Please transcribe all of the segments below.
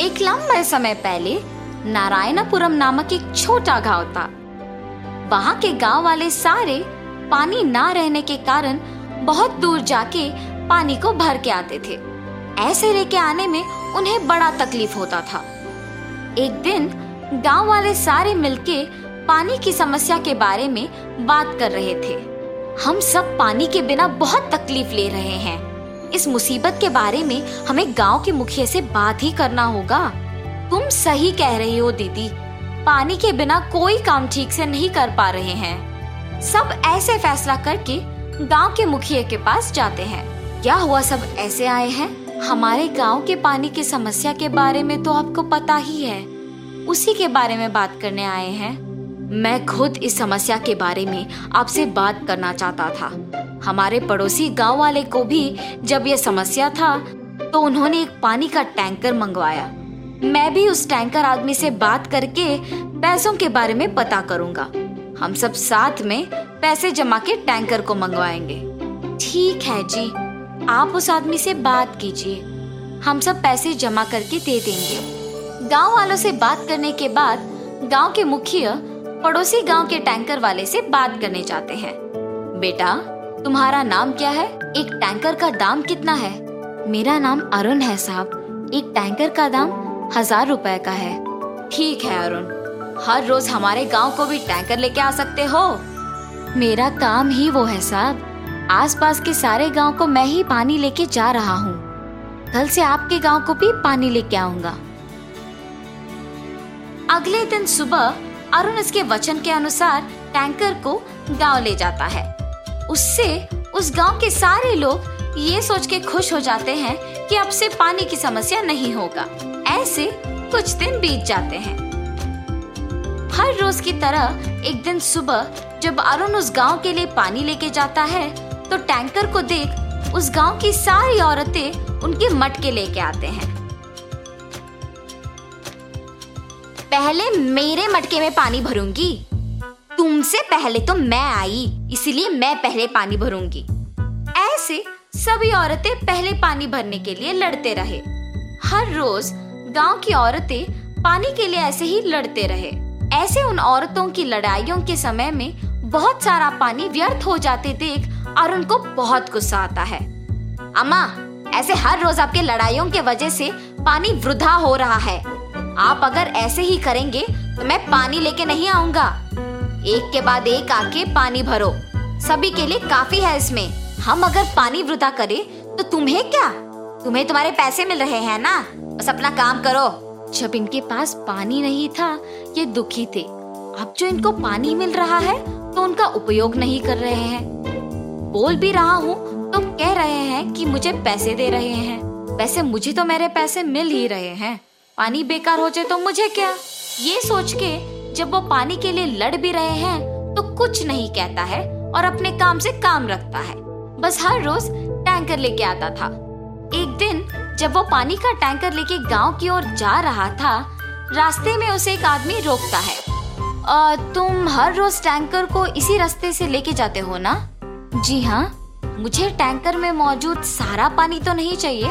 एक लंबे समय पहले नारायणपुरम नामक एक छोटा गाँव था। वहाँ के गाँव वाले सारे पानी ना रहने के कारण बहुत दूर जाके पानी को भर के आते थे। ऐसे लेके आने में उन्हें बड़ा तकलीफ़ होता था। एक दिन गाँव वाले सारे मिलके पानी की समस्या के बारे में बात कर रहे थे। हम सब पानी के बिना बहुत तकलीफ़ ले रहे हैं। इस मुसीबत के बारे में हमें गाँव के मुखिया से बात ही करना होगा। तुम सही कह रही हो, दीदी। पानी के बिना कोई काम ठीक से नहीं कर पा रहे हैं। सब ऐसे फैसला करके गाँव के मुखिया के पास जाते हैं। क्या हुआ, सब ऐसे आए हैं? हमारे गाँव के पानी की समस्या के बारे में तो आपको पता ही है। उसी के बारे में बात करने आए हैं। मैं खुद इस समस्या के बारे में आपसे बात करना चाहता था। हमारे पड़ोसी गाँव वाले को भी जब यह समस्या था तो उन्होंने एक पानी का टैंकर मंगवाया। मैं भी उस टैंकर आदमी से बात करके पैसों के बारे में पता करूँगा। हम सब साथ में पैसे जमा के टैंकर को मंगवाएँगे। ठीक है जी, आप उस आदमी से बात कीजिए। हम सब पैसे जमा करके दे देंगे। गाँव वालों से बात करने के बाद गाँव के मुखिया पड़ोसी गाँव के टैंकर वाले से बात करने जाते हैं। बेटा, तुम्हारा नाम क्या है? एक टैंकर का दाम कितना है? मेरा नाम अरुण है साहब। एक टैंकर का दाम हज़ार रुपए का है। ठीक है अरुण। हर रोज हमारे गाँव को भी टैंकर लेके आ सकते हो। मेरा काम ही वो है साहब। आसपास के सारे गाँव को मैं ही पानी लेके जा रहा हूँ। कल से आपके गाँव को भी पानी लेके आऊँगा। अगले दिन सुबह अरुण इसके वचन के अनुसार टैंकर को गाँव ले जाता है। उससे उस गाँव के सारे लोग ये सोच के खुश हो जाते हैं कि अब से पानी की समस्या नहीं होगा। ऐसे कुछ दिन बीत जाते हैं। हर रोज की तरह एक दिन सुबह जब अरुण उस गाँव के लिए पानी लेके जाता है तो टैंकर को देख उस गाँव की सारी औरतें उनके मटके लेके आते हैं। पहले मेरे मटके में पानी भरूँगी। तुमसे पहले तो मैं आई, इसलिए मैं पहले पानी भरूँगी। ऐसे सभी औरतें पहले पानी भरने के लिए लड़ते रहे। हर रोज गाँव की औरतें पानी के लिए ऐसे ही लड़ते रहे। ऐसे उन औरतों की लड़ाइयों के समय में बहुत सारा पानी व्यर्थ हो जाते देख और उनको बहुत गुस्सा आता है। अम्मा, ऐसे हर रोज आपके लड़ाइयों के वजह से पानी वृद्धा हो रहा है। आप अगर ऐसे ही करेंगे तो मैं पानी लेके नहीं आऊँगा। एक के बाद एक आके पानी भरो। सभी के लिए काफ़ी है इसमें। हम अगर पानी वृद्धा करें तो तुम्हें क्या? तुम्हें तुम्हारे पैसे मिल रहे हैं ना? बस अपना काम करो। जब इनके पास पानी नहीं था, ये दुखी थे। अब जो इनको पानी मिल रहा है तो उनका उपयोग नहीं कर रहे हैं। बोल भी रहा हूँ तो कह रहे हैं कि मुझे पैसे दे रहे हैं। वैसे मुझे तो मेरे पैसे मिल ही रहे हैं। पानी बेकार हो जाए तो मुझे क्या? ये सोच के जब वो पानी के लिए लड़ भी रहे हैं तो कुछ नहीं कहता है और अपने काम से काम रखता है। बस हर रोज टैंकर लेके आता था। एक दिन जब वो पानी का टैंकर लेके गाँव की ओर जा रहा था रास्ते में उसे एक आदमी रोकता है। आ, तुम हर रोज टैंकर को इसी रास्ते से लेके जाते हो ना? जी हाँ मुझे टैंकर में मौजूद सारा पानी तो नहीं चाहिए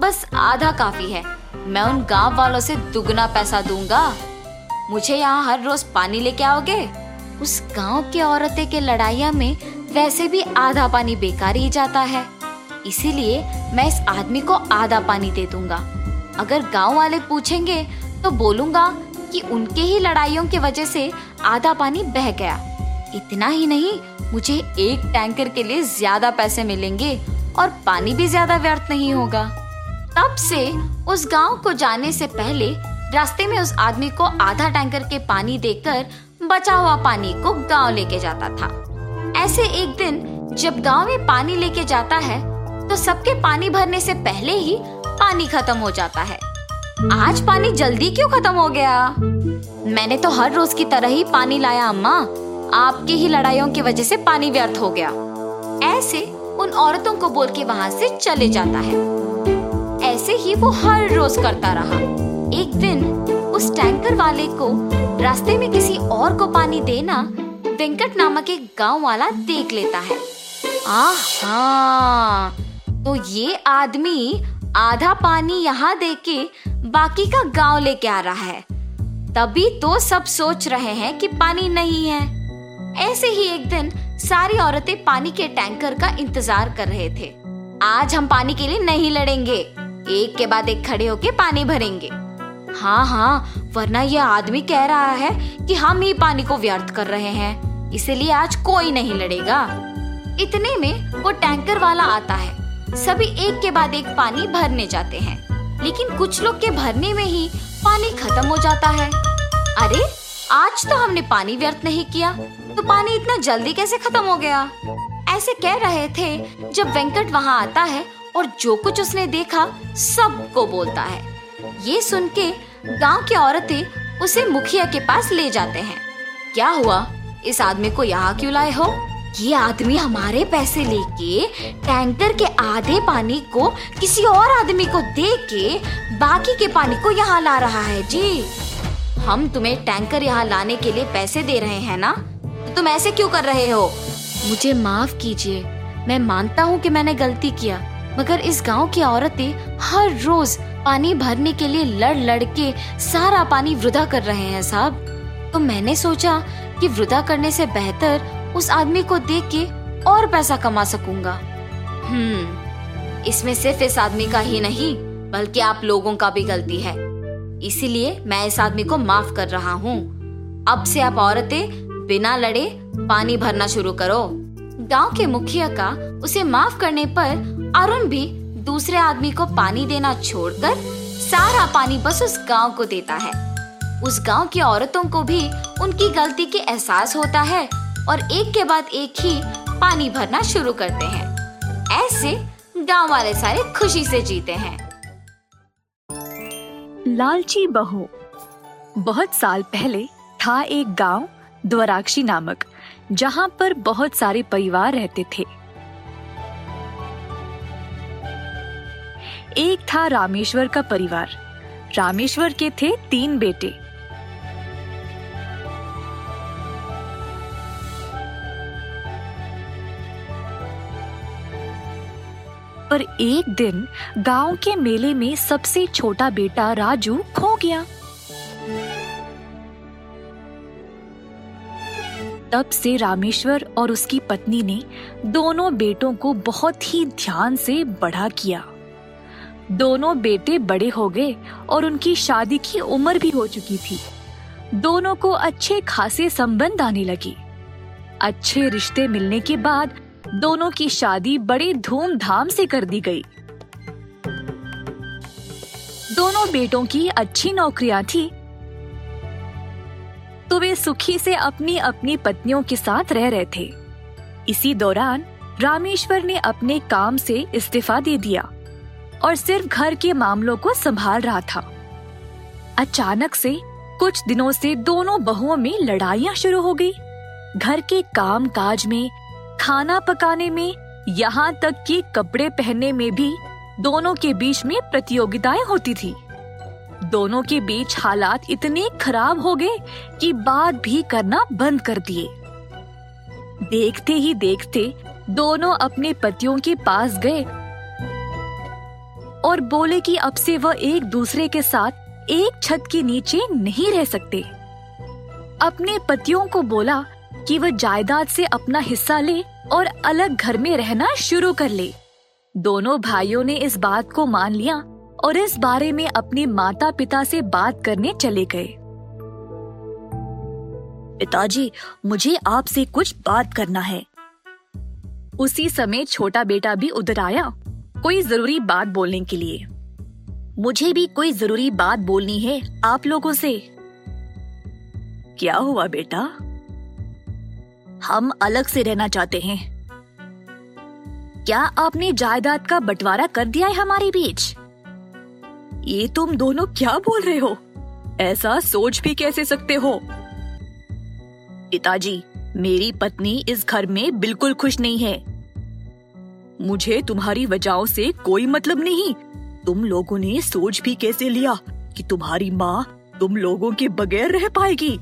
बस आधा काफ़ी है। मैं उन गाँव वालों से दुगना पैसा दूँगा। मुझे यहाँ हर रोज पानी लेके आओगे? उस गाँव के औरतें के लड़ाइया में वैसे भी आधा पानी बेकार ही जाता है। इसीलिए मैं इस आदमी को आधा पानी दे दूँगा। अगर गाँव वाले पूछेंगे तो बोलूँगा कि उनके ही लड़ाइयों की वजह से आधा पानी बह गया। इतना ही नहीं, मुझे एक टैंकर के लिए ज़्यादा पैसे मिलेंगे और पानी भी ज़्यादा व्यर्थ नहीं होगा। तब से उस गाँव को जाने से पहले रास्ते में उस आदमी को आधा टैंकर के पानी देकर बचा हुआ पानी को गाँव लेके जाता था। ऐसे एक दिन जब गाँव में पानी लेके जाता है तो सबके पानी भरने से पहले ही पानी खत्म हो जाता है। आज पानी जल्दी क्यों खत्म हो गया? मैंने तो हर रोज की तरह ही पानी लाया, अम्मा। आपकी ही लड़ाइयों की वजह से पानी व्यर्थ हो गया। ऐसे उन औरतों को बोल के वहाँ से चले जाता है। ऐसे ही वो हर रोज करता रहा। एक दिन उस टैंकर वाले को रास्ते में किसी और को पानी देना वेंकट नामक एक गाँव वाला देख लेता है। आहा! तो ये आदमी आधा पानी यहाँ दे के बाकी का गाँव लेके आ रहा है। तभी तो सब सोच रहे हैं कि पानी नहीं है। ऐसे ही एक दिन सारी औरतें पानी के टैंकर का इंतज़ार कर रहे थे। आज हम पानी के लिए नहीं लड़ेंगे। एक के बाद एक खड़े होके पानी भरेंगे। हाँ हाँ वरना यह आदमी कह रहा है कि हम ही पानी को व्यर्थ कर रहे हैं। इसलिए आज कोई नहीं लड़ेगा। इतने में वो टैंकर वाला आता है। सभी एक के बाद एक पानी भरने जाते हैं। लेकिन कुछ लोग के भरने में ही पानी खत्म हो जाता है। अरे, आज तो हमने पानी व्यर्थ नहीं किया। तो पानी इतना जल्दी कैसे खत्म हो गया? ऐसे कह रहे थे, जब वेंकट वहाँ आता है और जो कुछ उसने देखा, सबको बोलता है। ये सुन के गाँव की औरतें उसे मुखिया के पास ले जाते हैं। क्या हुआ? इस आदमी को यहाँ क्यों लाए हो? ये आदमी हमारे पैसे लेके, टैंकर के आधे पानी को, किसी और आदमी को दे के बाकी के पानी को यहाँ ला रहा है, जी। हम तुम्हें टैंकर यहाँ लाने के लिए पैसे दे रहे हैं ना? तो तुम ऐसे क्यों कर रहे हो? मुझे माफ़ कीजिए। मैं मानता हूँ कि मैंने गलती किया। मगर इस गाँव की औरतें हर रोज पानी भरने के लिए लड़ लड़ के सारा पानी वृद्धा कर रहे हैं, साहब। तो मैंने सोचा कि वृद्धा करने से बेहतर उस आदमी को देख के और पैसा कमा सकूँगा। हम्म इसमें सिर्फ़ इस आदमी का ही नहीं, बल्कि आप लोगों का भी गलती है। इसीलिए मैं इस आदमी को माफ़ कर रहा हूँ। अब से आप औरतें बिना लड़े पानी भरना शुरू करो। गाँव के मुखिया का उसे माफ़ करने पर अरुण भी दूसरे आदमी को पानी देना छोड़कर सारा पानी बस उस गाँव को देता है। उस गाँव की औरतों को भी उनकी गलती के एहसास होता है और एक के बाद एक ही पानी भरना शुरू करते हैं। ऐसे गाँव वाले सारे खुशी से जीते हैं। लालची बहू। बहुत साल पहले था एक गाँव, द्वराक्षी नामक। जहाँ पर बहुत सारे परिवार रहते थे। एक था रामेश्वर का परिवार। रामेश्वर के थे तीन बेटे। पर एक दिन गाँव के मेले में सबसे छोटा बेटा राजू खो गया। तब से रामेश्वर और उसकी पत्नी ने दोनों बेटों को बहुत ही ध्यान से बड़ा किया। दोनों बेटे बड़े हो गए और उनकी शादी की उम्र भी हो चुकी थी। दोनों को अच्छे खासे संबंध आने लगे। अच्छे रिश्ते मिलने के बाद दोनों की शादी बड़े धूमधाम से कर दी गई। दोनों बेटों की अच्छी नौकरियाँ थी तो वे सुखी से अपनी अपनी पत्नियों के साथ रह रहे थे। इसी दौरान रामेश्वर ने अपने काम से इस्तीफा दे दिया और सिर्फ़ घर के मामलों को संभाल रहा था। अचानक से कुछ दिनों से दोनों बहुओं में लड़ाइयाँ शुरू हो गई। घर के काम काज में, खाना पकाने में, यहाँ तक कि कपड़े पहनने में भी दोनों के बीच में प्रतियोगिताएँ होती थी। दोनों के बीच हालात इतने खराब हो गए कि बात भी करना बंद कर दिए। देखते ही देखते दोनों अपने पतियों के पास गए और बोले कि अब से वह एक दूसरे के साथ एक छत के नीचे नहीं रह सकते। अपने पतियों को बोला कि वह जायदाद से अपना हिस्सा ले और अलग घर में रहना शुरू कर ले। दोनों भाइयों ने इस बात को मान लिया और इस बारे में अपने माता पिता से बात करने चले गए। पिताजी, मुझे आपसे कुछ बात करना है। उसी समय छोटा बेटा भी उधर आया, कोई ज़रूरी बात बोलने के लिए। मुझे भी कोई ज़रूरी बात बोलनी है आप लोगों से। क्या हुआ बेटा? हम अलग से रहना चाहते हैं। क्या आपने जायदाद का बंटवारा कर दिया है हमारे बीच? ये तुम दोनों क्या बोल रहे हो? ऐसा सोच भी कैसे सकते हो? पिताजी, मेरी पत्नी इस घर में बिल्कुल खुश नहीं है। मुझे तुम्हारी वजहों से कोई मतलब नहीं। तुम लोगों ने सोच भी कैसे लिया कि तुम्हारी माँ तुम लोगों के बगैर रह पाएगी?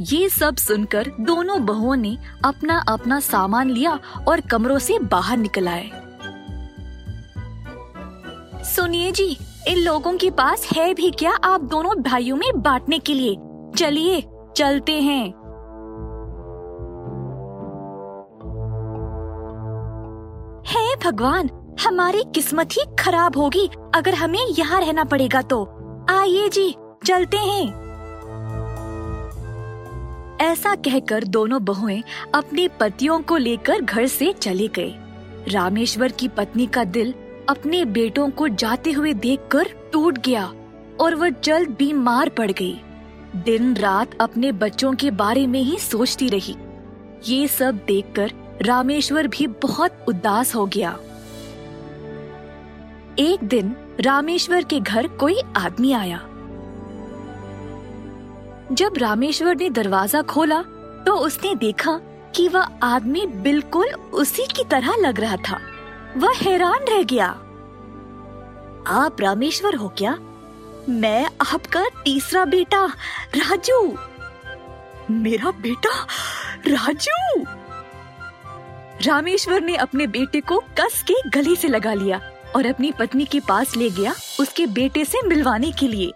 ये सब सुनकर दोनों बहुओं ने अपना अपना सामान लिया और कमरों से बाहर निकल आए। सुनिए जी, इन लोगों के पास है भी क्या आप दोनों भाइयों में बांटने के लिए? चलिए, चलते हैं। हे भगवान, हमारी किस्मत ही खराब होगी अगर हमें यहाँ रहना पड़ेगा तो। आइए जी, चलते हैं। ऐसा कहकर दोनों बहुएँ अपने पतियों को लेकर घर से चले गए। रामेश्वर की पत्नी का दिल अपने बेटों को जाते हुए देखकर टूट गया और वह जल्द बीमार पड़ गई। दिन रात अपने बच्चों के बारे में ही सोचती रही। ये सब देखकर रामेश्वर भी बहुत उदास हो गया। एक दिन रामेश्वर के घर कोई आदमी आया। जब रामेश्वर ने दरवाज़ा खोला तो उसने देखा कि वह आदमी बिल्कुल उसी की तरह लग रहा था। वह हैरान रह गया। आप रामेश्वर हो क्या? मैं आपका तीसरा बेटा, राजू। मेरा बेटा, राजू। रामेश्वर ने अपने बेटे को कस के गले से लगा लिया और अपनी पत्नी के पास ले गया उसके बेटे से मिलवाने के लिए।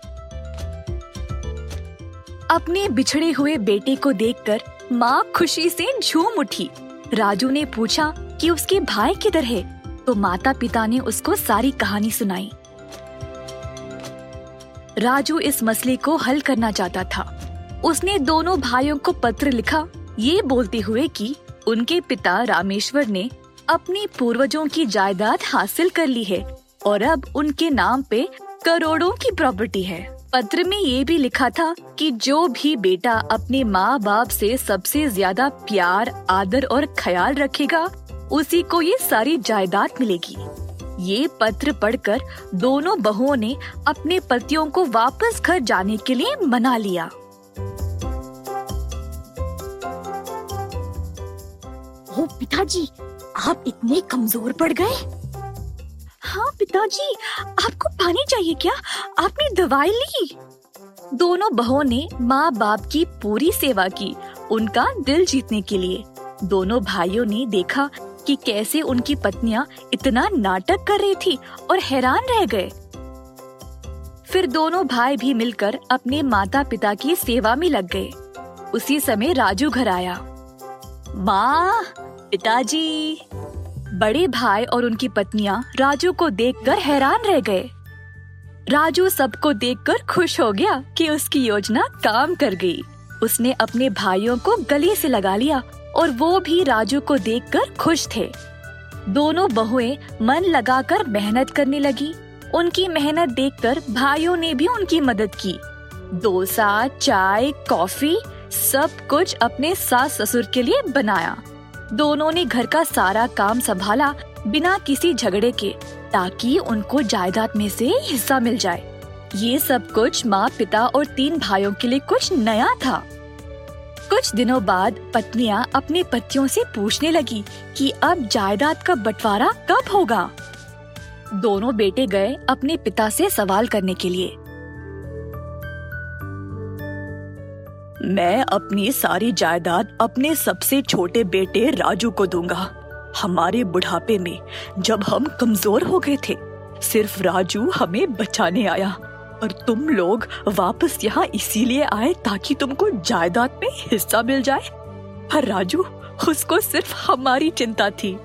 अपने बिछड़े हुए बेटे को देखकर माँ खुशी से झूम उठी। राजू ने पूछा कि उसके भाई किधर है? तो माता पिता ने उसको सारी कहानी सुनाई। राजू इस मसले को हल करना चाहता था। उसने दोनों भाइयों को पत्र लिखा, ये बोलते हुए कि उनके पिता रामेश्वर ने अपने पूर्वजों की जायदाद हासिल कर ली है और अब उनके नाम पे करोड़ों की प्रॉपर्टी है। पत्र में ये भी लिखा था कि जो भी बेटा अपने माँ बाप से सबसे ज़्यादा प्यार, आदर और ख्याल रखेगा उसी को ये सारी जायदाद मिलेगी। ये पत्र पढ़कर दोनों बहुओं ने अपने पतियों को वापस घर जाने के लिए मना लिया। ओ पिताजी आप इतने कमज़ोर पड़ गए। हाँ पिताजी आपको पानी चाहिए क्या? आपने दवाई ली। दोनों बहुओं ने माँ बाप की पूरी सेवा की उनका दिल जीतने के लिए। दोनों भाइयों ने देखा कि कैसे उनकी पत्नियाँ इतना नाटक कर रही थी और हैरान रह गए। फिर दोनों भाई भी मिलकर अपने माता पिता की सेवा में लग गए। उसी समय राजू घर आया। माँ, पिताजी, बड़े भाई और उनकी पत्नियाँ राजू को देखकर हैरान रह गए। राजू सबको देखकर खुश हो गया कि उसकी योजना काम कर गई। उसने अपने भाइयों को गले से लगा लिया और वो भी राजू को देखकर खुश थे। दोनों बहुएँ मन लगाकर मेहनत करने लगी। उनकी मेहनत देखकर भाइयों ने भी उनकी मदद की। डोसा, चाय, कॉफ़ी, सब कुछ अपने सास ससुर के लिए बनाया। दोनों ने घर का सारा काम संभाला बिना किसी झगड़े के, ताकि उनको जायदाद में से हिस्सा मिल जाए। ये सब कुछ माँ पिता और तीन भाइयों के लिए कुछ नया था। कुछ दिनों बाद पत्नियाँ अपने पतियों से पूछने लगी कि अब जायदाद का बंटवारा कब होगा। दोनों बेटे गए अपने पिता से सवाल करने के लिए। मैं अपनी सारी जायदाद अपने सबसे छोटे बेटे राजू को दूँगा। हमारे बुढ़ापे में जब हम कमज़ोर हो गए थे, सिर्फ़ राजू हमें बचाने आया। और तुम लोग वापस यहाँ इसीलिए आए ताकि तुमको जायदाद में हिस्सा मिल जाए। पर राजू, उसको सिर्फ़ हमारी चिंता थी।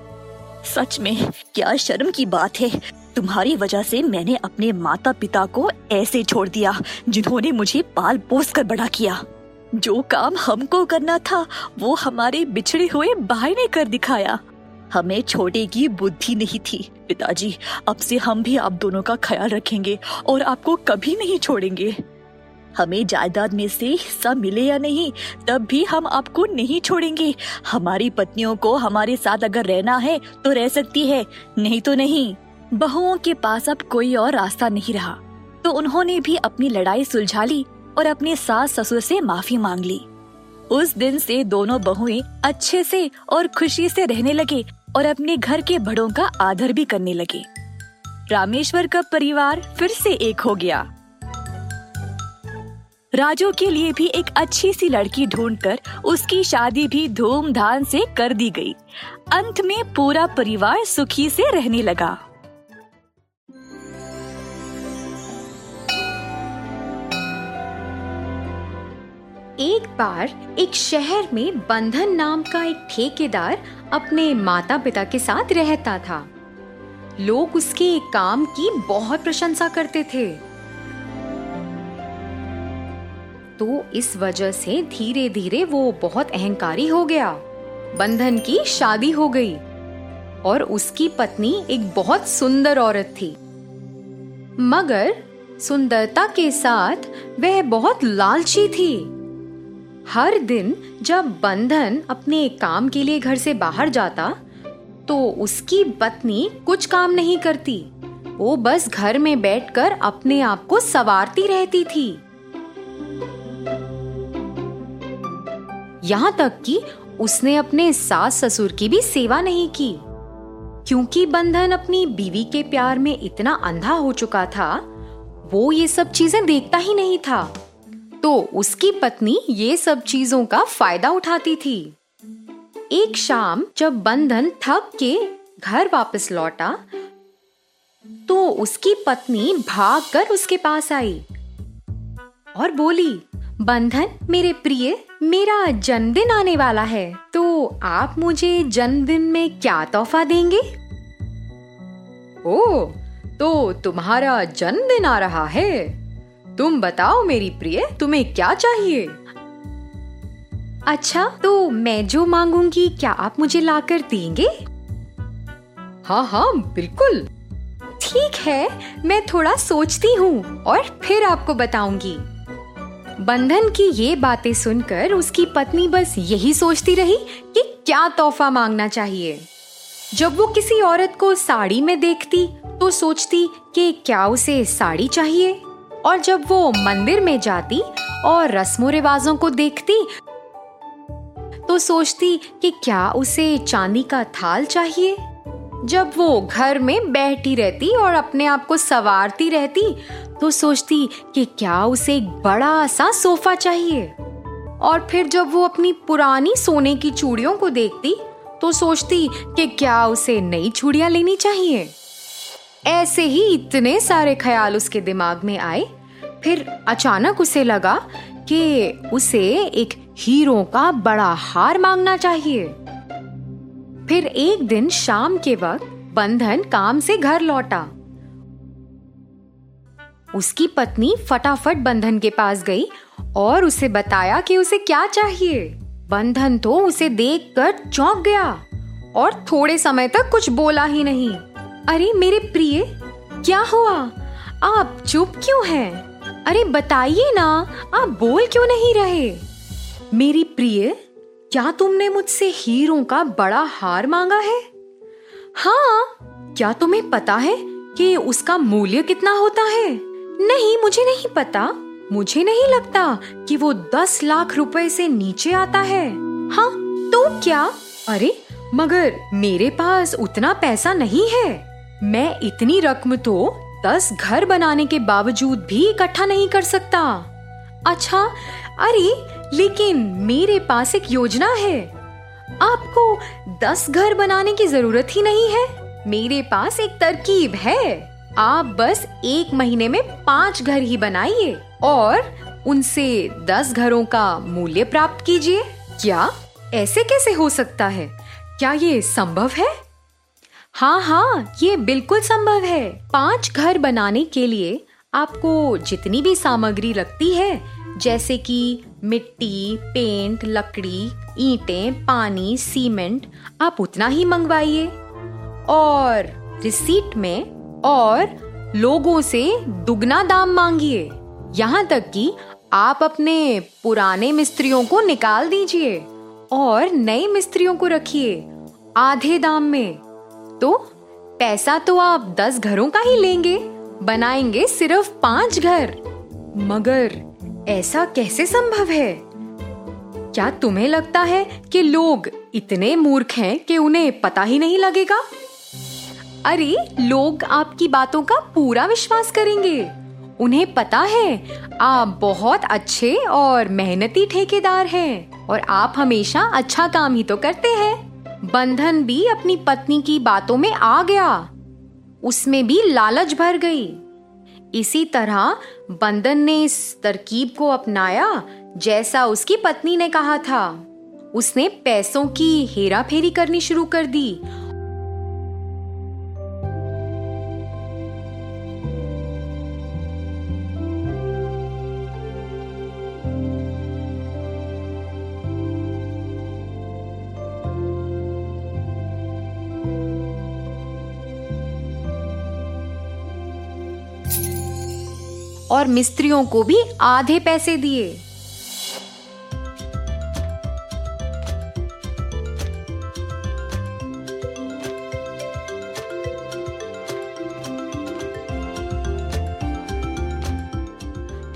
सच में, क्या शर्म की बात है। तुम्हारी वजह से मैंने अपने माता पिता को ऐसे छोड़ दिया, जिन्होंने मुझे पाल पोस कर बड़ा किया। जो काम हमको करना था, वो हमारे बिछड़े हुए भाई ने कर दिखाया। हमें छोटे की बुद्धि नहीं थी। पिताजी, अब से हम भी आप दोनों का ख्याल रखेंगे और आपको कभी नहीं छोड़ेंगे। हमें जायदाद में से हिस्सा मिले या नहीं, तब भी हम आपको नहीं छोड़ेंगे। हमारी पत्नियों को हमारे साथ अगर रहना है तो रह सकती है। नहीं तो नहीं। बहुओं के पास अब कोई और रास्ता नहीं रहा। तो उन्होंने भी अपनी लड़ाई सुलझा ली और अपने सास ससुर से माफ़ी मांग ली। उस दिन से दोनों बहुएँ अच्छे से और खुशी से रहने लगे और अपने घर के बड़ों का आदर भी करने लगे। रामेश्वर का परिवार फिर से एक हो गया। राजो के लिए भी एक अच्छी सी लड़की ढूंढकर उसकी शादी भी धूमधाम से कर दी गई। अंत में पूरा परिवार सुखी से रहने लगा। एक बार एक शहर में बंधन नाम का एक ठेकेदार अपने माता पिता के साथ रहता था। लोग उसके एक काम की बहुत प्रशंसा करते थे। तो इस वजह से धीरे धीरे वो बहुत अहंकारी हो गया। बंधन की शादी हो गई और उसकी पत्नी एक बहुत सुंदर औरत थी। मगर सुंदरता के साथ वह बहुत लालची थी। हर दिन जब बंधन अपने काम के लिए घर से बाहर जाता तो उसकी पत्नी कुछ काम नहीं करती। वो बस घर में बैठकर अपने आप को सवारती रहती थी। यहाँ तक कि उसने अपने सास ससुर की भी सेवा नहीं की। क्योंकि बंधन अपनी बीवी के प्यार में इतना अंधा हो चुका था, वो ये सब चीज़ें देखता ही नहीं था। तो उसकी पत्नी ये सब चीज़ों का फ़ायदा उठाती थी। एक शाम जब बंधन थक के घर वापस लौटा तो उसकी पत्नी भागकर उसके पास आई और बोली, बंधन, मेरे प्रिय, मेरा जन्मदिन आने वाला है तो आप मुझे जन्मदिन में क्या तोहफा देंगे? ओ तो तुम्हारा जन्मदिन आ रहा है। तुम बताओ मेरी प्रिय, तुम्हें क्या चाहिए? अच्छा तो मैं जो मांगूँगी, क्या आप मुझे लाकर देंगे? हाँ हाँ बिल्कुल। ठीक है, मैं थोड़ा सोचती हूँ और फिर आपको बताऊँगी। बंधन की ये बातें सुनकर उसकी पत्नी बस यही सोचती रही कि क्या तोहफा मांगना चाहिए। जब वो किसी औरत को साड़ी में देखती तो सोचती कि क्या उसे साड़ी चाहिए? और जब वो मंदिर में जाती और रस्मों रिवाजों को देखती तो सोचती कि क्या उसे चांदी का थाल चाहिए? जब वो घर में बैठी रहती और अपने आप को सवारती रहती तो सोचती कि क्या उसे एक बड़ा सा सोफा चाहिए? और फिर जब वो अपनी पुरानी सोने की चूड़ियों को देखती तो सोचती कि क्या उसे नई चूड़ियाँ लेनी चाहिए? ऐसे ही इतने सारे ख्याल उसके दिमाग में आए। फिर अचानक उसे लगा कि उसे एक हीरो का बड़ा हार मांगना चाहिए। फिर एक दिन शाम के वक्त बंधन काम से घर लौटा। उसकी पत्नी फटाफट बंधन के पास गई और उसे बताया कि उसे क्या चाहिए। बंधन तो उसे देखकर चौंक गया और थोड़े समय तक कुछ बोला ही नहीं। अरे, मेरे प्रिय, क्या हुआ? आप चुप क्यों हैं? अरे, बताइए ना, आप बोल क्यों नहीं रहे? मेरी प्रिय, क्या तुमने मुझसे हीरो का बड़ा हार मांगा है? हाँ क्या तुम्हें पता है कि उसका मूल्य कितना होता है? नहीं, मुझे नहीं पता। मुझे नहीं लगता कि वो दस लाख रुपए से नीचे आता है। हाँ तो क्या? अरे, मगर मेरे पास उतना पैसा नहीं है। मैं इतनी रकम तो दस घर बनाने के बावजूद भी इकट्ठा नहीं कर सकता। अच्छा अरे, लेकिन मेरे पास एक योजना है। आपको दस घर बनाने की ज़रूरत ही नहीं है। मेरे पास एक तरकीब है। आप बस एक महीने में पाँच घर ही बनाइए और उनसे दस घरों का मूल्य प्राप्त कीजिए। क्या ऐसे कैसे हो सकता है? क्या ये संभव है? हाँ हाँ ये बिल्कुल संभव है। पाँच घर बनाने के लिए आपको जितनी भी सामग्री लगती है, जैसे कि मिट्टी, पेंट, लकड़ी, ईंटें, पानी, सीमेंट, आप उतना ही मंगवाइए। और रिसीट में और लोगों से दुगना दाम मांगिए। यहाँ तक कि आप अपने पुराने मिस्त्रियों को निकाल दीजिए और नए मिस्त्रियों को रखिए, आधे दाम में। तो पैसा तो आप दस घरों का ही लेंगे। बनाएँगे सिर्फ़ पाँच घर। मगर ऐसा कैसे संभव है? क्या तुम्हें लगता है कि लोग इतने मूर्ख हैं कि उन्हें पता ही नहीं लगेगा? अरे, लोग आपकी बातों का पूरा विश्वास करेंगे। उन्हें पता है, आप बहुत अच्छे और मेहनती ठेकेदार हैं और आप हमेशा अच्छा काम ही तो करते हैं। बंधन भी अपनी पत्नी की बातों में आ गया। उसमें भी लालच भर गई। इसी तरह बंधन ने इस तरकीब को अपनाया जैसा उसकी पत्नी ने कहा था। उसने पैसों की हेरा फेरी करनी शुरू कर दी और मिस्त्रियों को भी आधे पैसे दिए।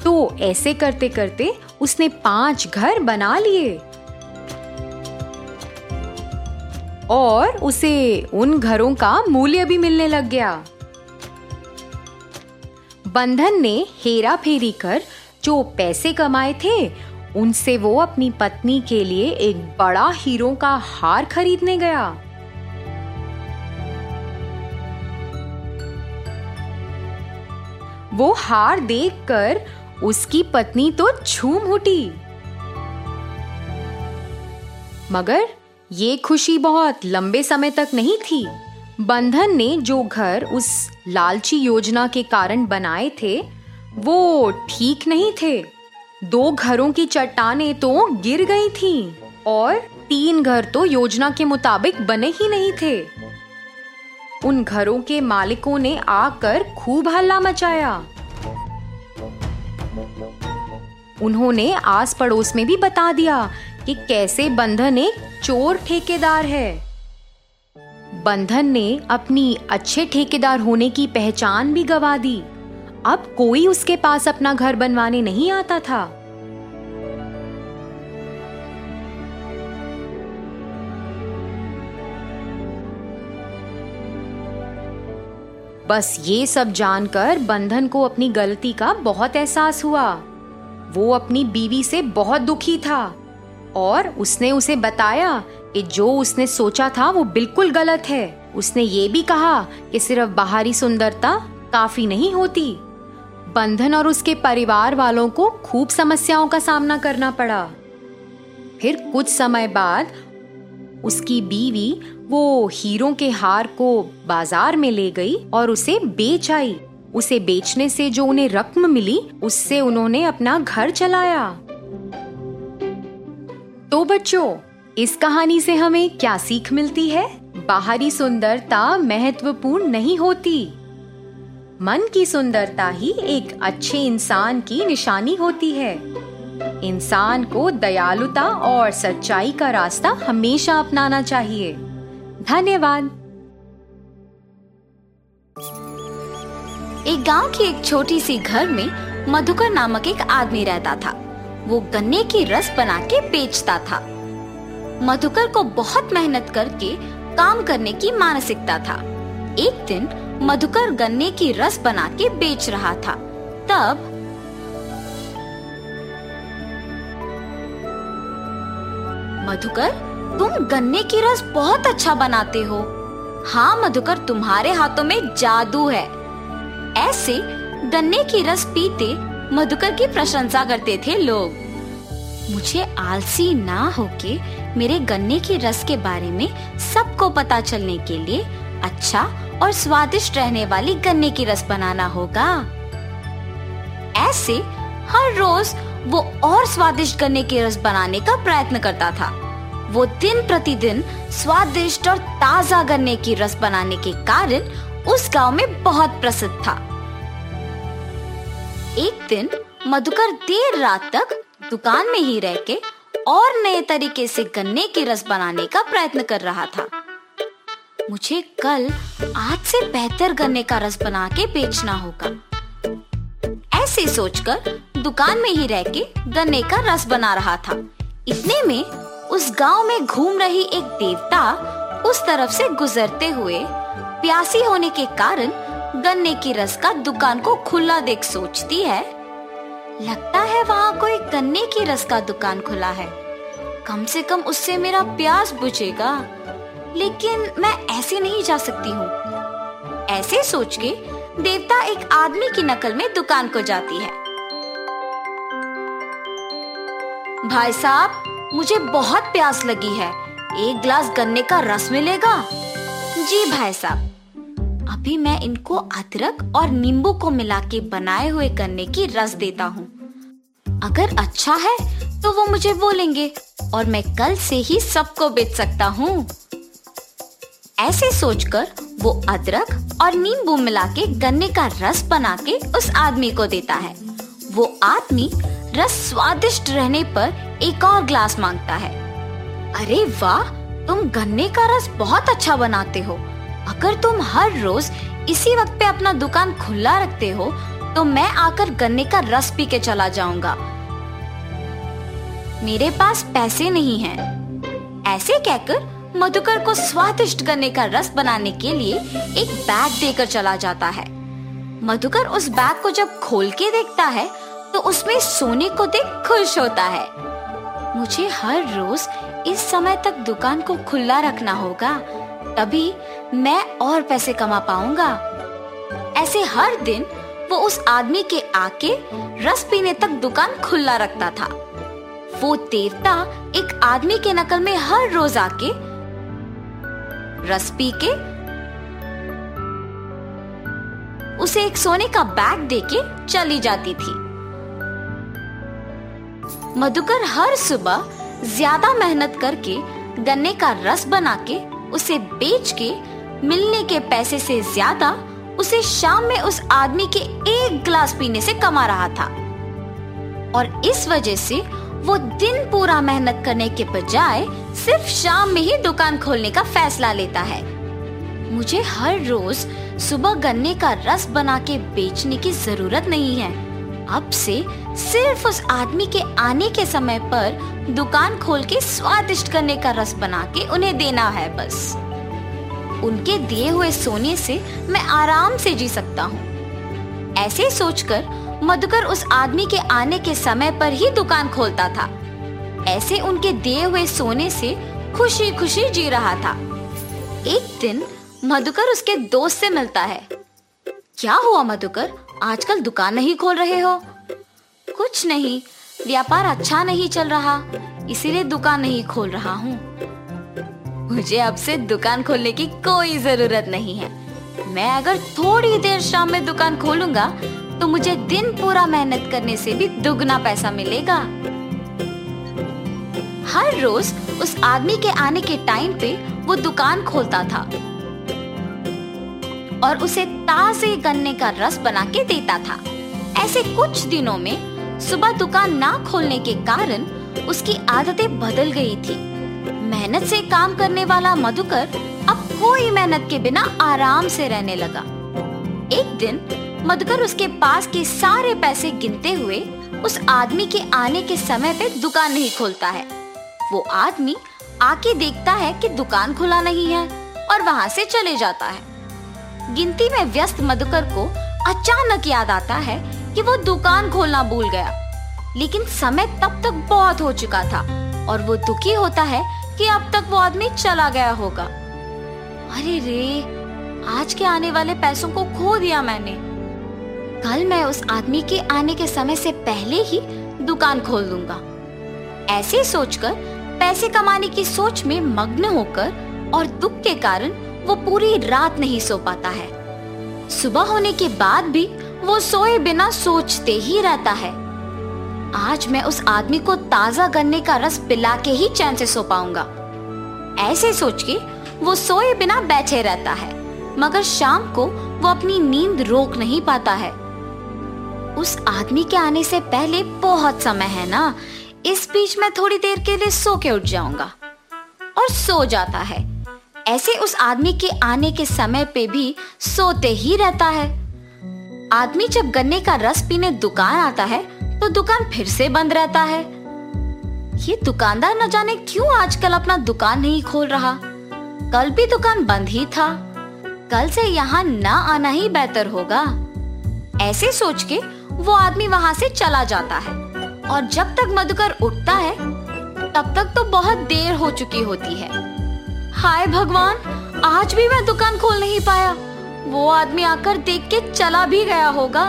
तो ऐसे करते करते उसने पाँच घर बना लिए। और उसे उन घरों का मूल्य भी मिलने लग गया। बंधन ने हेरा फेरी कर जो पैसे कमाए थे, उनसे वो अपनी पत्नी के लिए एक बड़ा हीरो का हार खरीदने गया। वो हार देखकर उसकी पत्नी तो झूम उठी। मगर ये खुशी बहुत लंबे समय तक नहीं थी। बंधन ने जो घर उस लालची योजना के कारण बनाए थे, वो ठीक नहीं थे। दो घरों की चट्टाने तो गिर गई थीं और तीन घर तो योजना के मुताबिक बने ही नहीं थे। उन घरों के मालिकों ने आकर खूब हल्ला मचाया। उन्होंने आस पड़ोस में भी बता दिया कि कैसे बंधन एक चोर ठेकेदार है। बंधन ने अपनी अच्छे ठेकेदार होने की पहचान भी गवा दी। अब कोई उसके पास अपना घर बनवाने नहीं आता था। बस ये सब जानकर बंधन को अपनी गलती का बहुत एहसास हुआ। वो अपनी बीवी से बहुत दुखी था और उसने उसे बताया कि जो उसने सोचा था वो बिल्कुल गलत है। उसने ये भी कहा कि सिर्फ़ बाहरी सुंदरता काफ़ी नहीं होती। बंधन और उसके परिवार वालों को खूब समस्याओं का सामना करना पड़ा। फिर कुछ समय बाद उसकी बीवी वो हीरो के हार को बाज़ार में ले गई और उसे बेच आई। उसे बेचने से जो उन्हें रकम मिली, उससे उन्होंने अपना घर चलाया। तो बच्चों इस कहानी से हमें क्या सीख मिलती है? बाहरी सुंदरता महत्वपूर्ण नहीं होती। मन की सुंदरता ही एक अच्छे इंसान की निशानी होती है। इंसान को दयालुता और सच्चाई का रास्ता हमेशा अपनाना चाहिए। धन्यवाद। एक गाँव की एक छोटी सी घर में मधुकर नामक एक आदमी रहता था। वो गन्ने की रस बना के बेचता था। मधुकर को बहुत मेहनत करके काम करने की मानसिकता था। एक दिन मधुकर गन्ने की रस बना के बेच रहा था। तब मधुकर, तुम गन्ने की रस बहुत अच्छा बनाते हो। हाँ मधुकर, तुम्हारे हाथों में जादू है। ऐसे गन्ने की रस पीते मधुकर की प्रशंसा करते थे लोग। मुझे आलसी ना होके मेरे गन्ने की रस के बारे में सबको पता चलने के लिए अच्छा और स्वादिष्ट रहने वाली गन्ने की रस बनाना होगा। ऐसे हर रोज वो और स्वादिष्ट गन्ने की रस बनाने का प्रयत्न करता था। वो दिन प्रतिदिन स्वादिष्ट और ताज़ा गन्ने की रस बनाने के कारण उस गाँव में बहुत प्रसिद्ध था। एक दिन मधुकर देर रात तक दुकान में ही रह के और नए तरीके से गन्ने के रस बनाने का प्रयत्न कर रहा था। मुझे कल आज से बेहतर गन्ने का रस बना के बेचना होगा। ऐसे सोचकर दुकान में ही रह के गन्ने का रस बना रहा था। इतने में उस गाँव में घूम रही एक देवता उस तरफ़ से गुजरते हुए प्यासी होने के कारण गन्ने की रस का दुकान को खुला देख सोचती है लगता है वहाँ कोई गन्ने की रस का दुकान खुला है। कम से कम उससे मेरा प्यास बुझेगा। लेकिन मैं ऐसे नहीं जा सकती हूँ। ऐसे सोच के देवता एक आदमी की नकल में दुकान को जाती है। भाई साहब, मुझे बहुत प्यास लगी है। एक ग्लास गन्ने का रस मिलेगा? जी भाई साहब। अभी मैं इनको अदरक और नींबू को मिला के बनाए हुए गन्ने की रस देता हूँ। अगर अच्छा है तो वो मुझे बोलेंगे, और मैं कल से ही सबको बेच सकता हूँ। ऐसे सोचकर वो अदरक और नींबू मिला के गन्ने का रस बना के उस आदमी को देता है। वो आदमी रस स्वादिष्ट रहने पर एक और ग्लास माँगता है। अरे वाह, तुम गन्ने का रस बहुत अच्छा बनाते हो। अगर तुम हर रोज इसी वक्त पे अपना दुकान खुला रखते हो तो मैं आकर गन्ने का रस पी के चला जाऊँगा। मेरे पास पैसे नहीं हैं। ऐसे कहकर मधुकर को स्वादिष्ट गन्ने का रस बनाने के लिए एक बैग देकर चला जाता है। मधुकर उस बैग को जब खोल के देखता है तो उसमें सोने को देख खुश होता है। मुझे हर रोज इस समय तक दुकान को खुला रखना होगा। तभी मैं और पैसे कमा पाऊँगा। ऐसे हर दिन वो उस आदमी के आके रस पीने तक दुकान खुला रखता था। वो देवता एक आदमी के नकल में हर रोज आके रस पी के उसे एक सोने का बैग देके चली जाती थी। मधुकर हर सुबह ज़्यादा मेहनत करके गन्ने का रस बना के उसे बेच के मिलने के पैसे से ज़्यादा उसे शाम में उस आदमी के एक गिलास पीने से कमा रहा था। और इस वजह से वो दिन पूरा मेहनत करने के बजाय सिर्फ़ शाम में ही दुकान खोलने का फैसला लेता है। मुझे हर रोज सुबह गन्ने का रस बना के बेचने की ज़रूरत नहीं है। अब से सिर्फ़ उस आदमी के आने के समय पर दुकान खोल के स्वादिष्ट करने का रस बना के उन्हें देना है बस। उनके दिए हुए सोने से मैं आराम से जी सकता हूँ। ऐसे सोचकर मधुकर उस आदमी के आने के समय पर ही दुकान खोलता था। ऐसे उनके दिए हुए सोने से खुशी खुशी जी रहा था। एक दिन मधुकर उसके दोस्त से मिलता है। क्या हुआ मधुकर? आजकल दुकान नहीं खोल रहे हो? कुछ नहीं। व्यापार अच्छा नहीं चल रहा, इसीलिए दुकान नहीं खोल रहा हूँ। मुझे अब से दुकान खोलने की कोई ज़रूरत नहीं है। मैं अगर थोड़ी देर शाम में दुकान खोलूँगा तो मुझे दिन पूरा मेहनत करने से भी दुगना पैसा मिलेगा। हर रोज उस आदमी के आने के टाइम पे वो दुकान खोलता था। और उसे ताजे गन्ने का रस बना के देता था। ऐसे कुछ दिनों में सुबह दुकान ना खोलने के कारण उसकी आदतें बदल गई थी। मेहनत से काम करने वाला मधुकर अब कोई मेहनत के बिना आराम से रहने लगा। एक दिन मधुकर उसके पास के सारे पैसे गिनते हुए उस आदमी के आने के समय पे दुकान नहीं खोलता है। वो आदमी आके देखता है कि दुकान खुला नहीं है और वहाँ से चले जाता है। गिनती में व्यस्त मधुकर को अचानक याद आता है कि वो दुकान खोलना भूल गया। लेकिन समय तब तक बहुत हो चुका था और वो दुखी होता है कि अब तक वो आदमी चला गया होगा। अरे रे, आज के आने वाले पैसों को खो दिया मैंने। कल मैं उस आदमी के आने के समय से पहले ही दुकान खोल दूँगा। ऐसे सोचकर पैसे कमाने की सोच में मग्न होकर और दुख के कारण वो पूरी रात नहीं सो पाता है। सुबह होने के बाद भी वो सोए बिना सोचते ही रहता है। आज मैं उस आदमी को ताज़ा गन्ने का रस पिला के ही चैन से सो पाऊँगा। ऐसे सोच के वो सोए बिना बैठे रहता है, मगर शाम को वो अपनी नींद रोक नहीं पाता है। उस आदमी के आने से पहले बहुत समय है ना, इस बीच मैं थोड़ी देर के लिए सो के उठ जाऊँगा। और सो जाता है। ऐसे उस आदमी के आने के समय पे भी सोते ही रहता है। आदमी जब गन्ने का रस पीने दुकान आता है तो दुकान फिर से बंद रहता है। ये दुकानदार न जाने क्यों आजकल अपना दुकान नहीं खोल रहा? कल भी दुकान बंद ही था। कल से यहाँ न आना ही बेहतर होगा। ऐसे सोच के वो आदमी वहाँ से चला जाता है। और जब तक मधुकर उठता है, तब तक तो बहुत देर हो चुकी होती है। हाय भगवान, आज भी मैं दुकान खोल नहीं पाया। वो आदमी आकर देख के चला भी गया होगा।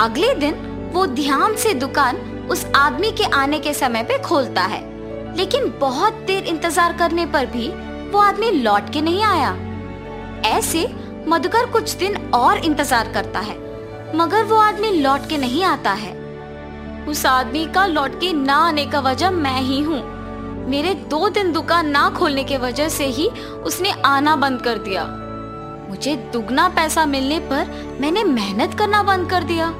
अगले दिन वो ध्यान से दुकान उस आदमी के आने के समय पे खोलता है। लेकिन बहुत देर इंतज़ार करने पर भी वो आदमी लौट के नहीं आया। ऐसे मधुकर कुछ दिन और इंतज़ार करता है, मगर वो आदमी लौट के नहीं आता है। उस आदमी का लौट के ना आने का वजह मैं ही हूँ। मेरे दो दिन दुकान ना खोलने के वजह से ही उसने आना बंद कर दिया। मुझे दुगना पैसा मिलने पर मैंने मेहनत करना बंद कर दिया।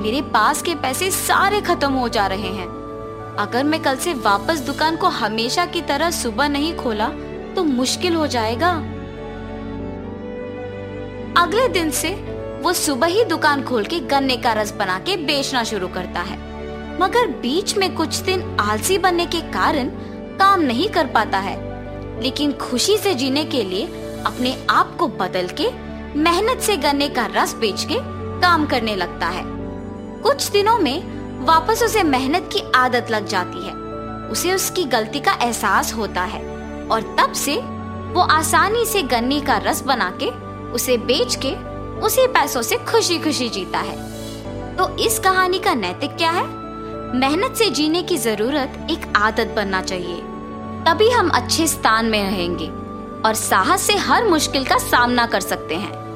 मेरे पास के पैसे सारे खत्म हो जा रहे हैं। अगर मैं कल से वापस दुकान को हमेशा की तरह सुबह नहीं खोला तो मुश्किल हो जाएगा। अगले दिन से वो सुबह ही दुकान खोल के गन्ने का रस बना के बेचना शुरू करता है। मगर बीच में कुछ दिन आलसी बनने के कारण काम नहीं कर पाता है। लेकिन खुशी से जीने के लिए अपने आप को बदल के, मेहनत से गन्ने का रस बेच के काम करने लगता है। कुछ दिनों में वापस उसे मेहनत की आदत लग जाती है। उसे उसकी गलती का एहसास होता है और तब से वो आसानी से गन्ने का रस बना के, उसे बेच के, उसी पैसों से खुशी खुशी जीता है। तो इस कहानी का नैतिक क्या है? मेहनत से जीने की ज़रूरत एक आदत बनना चाहिए। तभी हम अच्छे स्थान में रहेंगे और साहस से हर मुश्किल का सामना कर सकते हैं।